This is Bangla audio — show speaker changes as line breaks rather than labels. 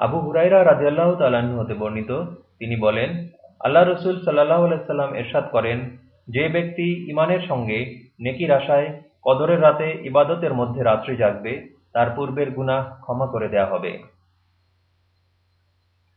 আবু হুরাইরা রাজিয়াল্লাহ তাল্লাহ্ন হতে বর্ণিত। তিনি বলেন, আল্লাহ রসুল সাল্লাহ আলাইসাল্লাম এরশাদ করেন, যে ব্যক্তি ইমানের সঙ্গে নেকির আশায় কদরের রাতে ইবাদতের মধ্যে রাত্রি জাগবে, তার পূর্বের গুনাহ ক্ষমা করে দেয়া হবে।